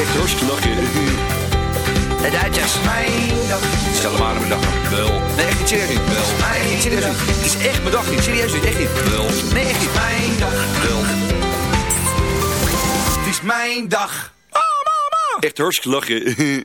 Echt hartstikke lachen. De Duitsers. Mijn dag, Stel maar aan mijn dag. Wel. Nee, echt niet serieus niet. Wel. Nee, echt niet serieus niet. Het is echt mijn dag niet. Serieus niet. Echt niet. Wel. Nee, echt niet. mijn dag, Wel. het is mijn dag. Echt hartstikke lachen.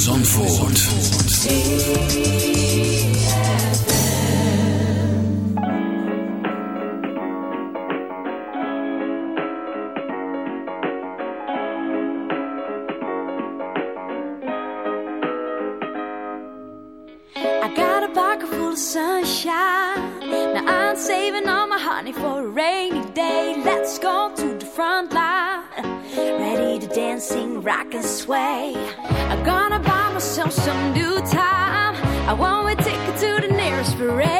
Zandvoort. I want a ticket to the nearest parade.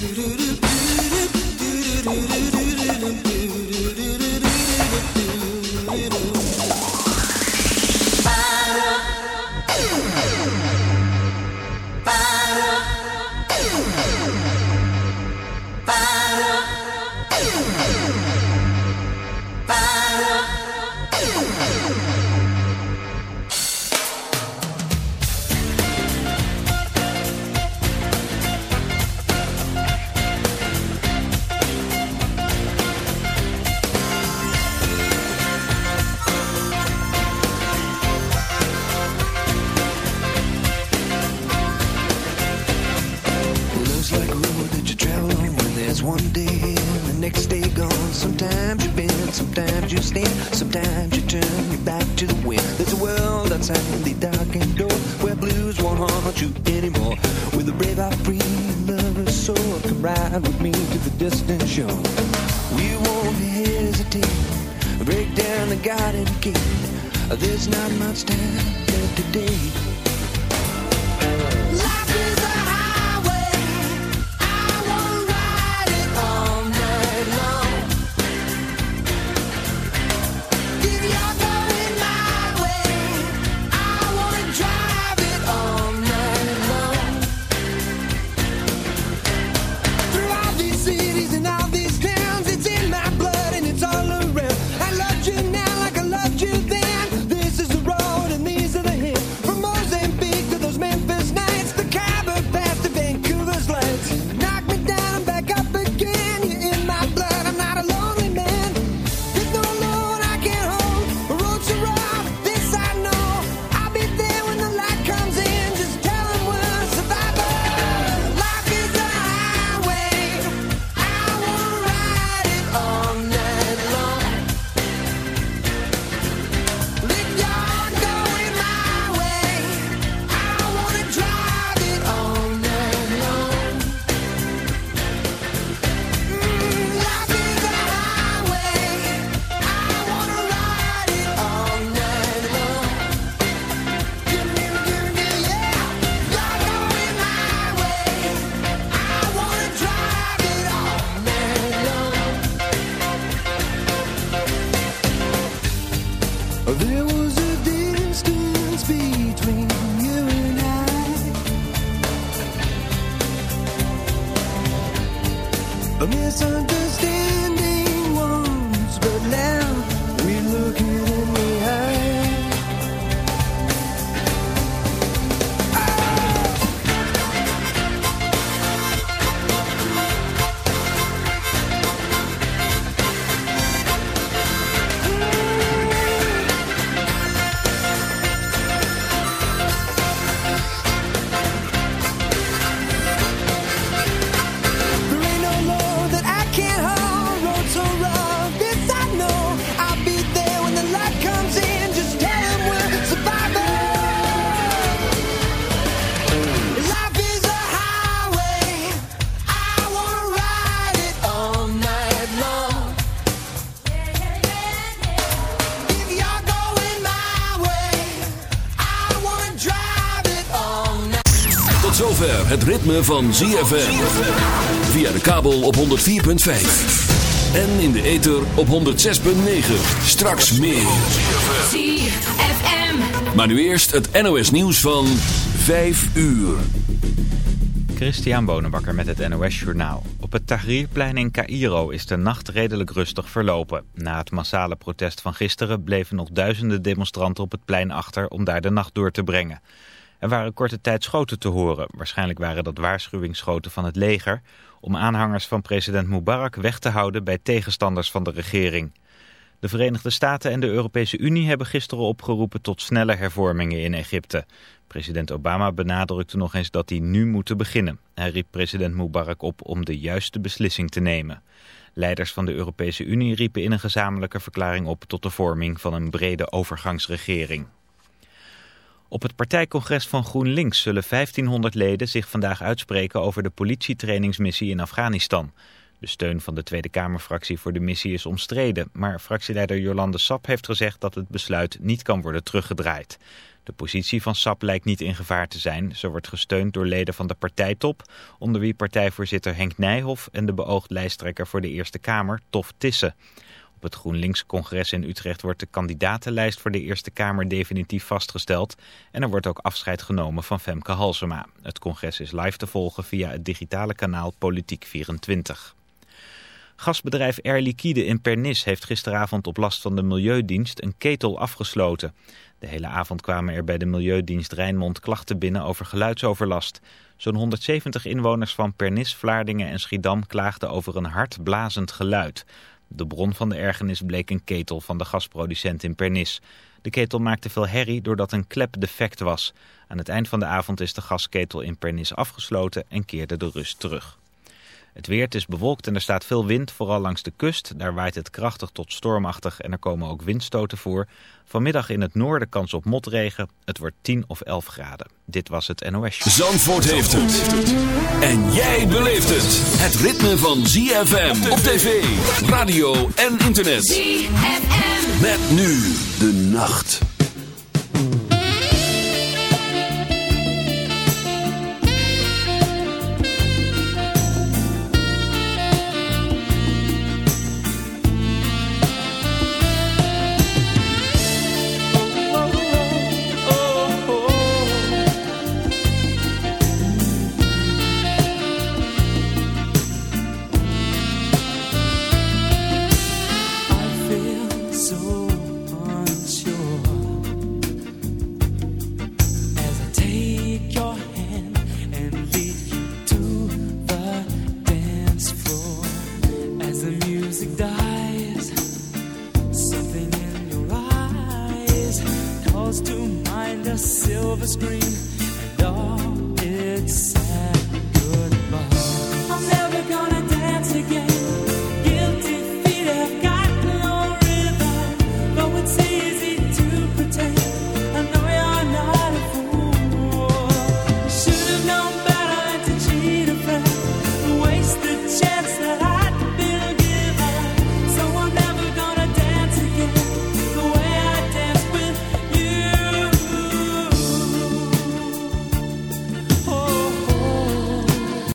dürürüm dürürüm dürürüm dürürüm dürürüm ritme van ZFM. Via de kabel op 104.5. En in de ether op 106.9. Straks meer. ZFM. Maar nu eerst het NOS nieuws van 5 uur. Christian Bonenbakker met het NOS Journaal. Op het Tahrirplein in Cairo is de nacht redelijk rustig verlopen. Na het massale protest van gisteren bleven nog duizenden demonstranten op het plein achter om daar de nacht door te brengen. Er waren korte tijd schoten te horen. Waarschijnlijk waren dat waarschuwingsschoten van het leger... om aanhangers van president Mubarak weg te houden bij tegenstanders van de regering. De Verenigde Staten en de Europese Unie hebben gisteren opgeroepen tot snelle hervormingen in Egypte. President Obama benadrukte nog eens dat die nu moeten beginnen. Hij riep president Mubarak op om de juiste beslissing te nemen. Leiders van de Europese Unie riepen in een gezamenlijke verklaring op tot de vorming van een brede overgangsregering. Op het partijcongres van GroenLinks zullen 1500 leden zich vandaag uitspreken over de politietrainingsmissie in Afghanistan. De steun van de Tweede Kamerfractie voor de missie is omstreden, maar fractieleider Jolande Sap heeft gezegd dat het besluit niet kan worden teruggedraaid. De positie van Sap lijkt niet in gevaar te zijn. Ze wordt gesteund door leden van de partijtop, onder wie partijvoorzitter Henk Nijhoff en de beoogd lijsttrekker voor de Eerste Kamer, Tof Tissen. Op het GroenLinks-congres in Utrecht wordt de kandidatenlijst voor de Eerste Kamer definitief vastgesteld. En er wordt ook afscheid genomen van Femke Halsema. Het congres is live te volgen via het digitale kanaal Politiek 24. Gasbedrijf Air Liquide in Pernis heeft gisteravond op last van de Milieudienst een ketel afgesloten. De hele avond kwamen er bij de Milieudienst Rijnmond klachten binnen over geluidsoverlast. Zo'n 170 inwoners van Pernis, Vlaardingen en Schiedam klaagden over een hard blazend geluid. De bron van de ergernis bleek een ketel van de gasproducent in Pernis. De ketel maakte veel herrie doordat een klep defect was. Aan het eind van de avond is de gasketel in Pernis afgesloten en keerde de rust terug. Het weer het is bewolkt en er staat veel wind, vooral langs de kust. Daar waait het krachtig tot stormachtig en er komen ook windstoten voor. Vanmiddag in het noorden kans op motregen. Het wordt 10 of 11 graden. Dit was het NOS Show. Zandvoort heeft het. En jij beleeft het. Het ritme van ZFM op tv, radio en internet. ZFM. Met nu de nacht.